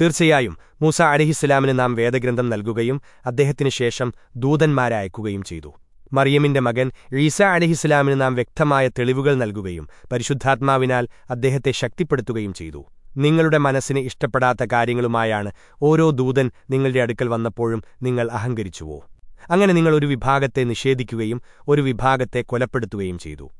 തീർച്ചയായും മൂസ അലിഹിസ്ലാമിന് നാം വേദഗ്രന്ഥം നൽകുകയും അദ്ദേഹത്തിനു ശേഷം ദൂതന്മാരെ അയക്കുകയും ചെയ്തു. മറിയമിന്റെ മകൻ ഈസ അലിഹിസ്ലാമിന് നാം വ്യക്തമായ തെളിവുകൾ നൽകുകയും പരിശുദ്ധാത്മാവിനാൽ അദ്ദേഹത്തെ ശക്തിപ്പെടുത്തുകയും ചെയ്തു. നിങ്ങളുടെ മനസ്സിന് ഇഷ്ടപ്പെടാത്ത കാര്യങ്ങളുമായാണ് ഓരോ ദൂതൻ നിങ്ങളുടെ അടുക്കൽ വന്നപ്പോഴും നിങ്ങൾ അഹങ്കരിച്ചുവോ? അങ്ങനെ നിങ്ങൾ ഒരു വിഭാഗത്തെ നിഷേധിക്കുകയും ഒരു വിഭാഗത്തെ കൊലപ്പെടുത്തുകയും ചെയ്തു.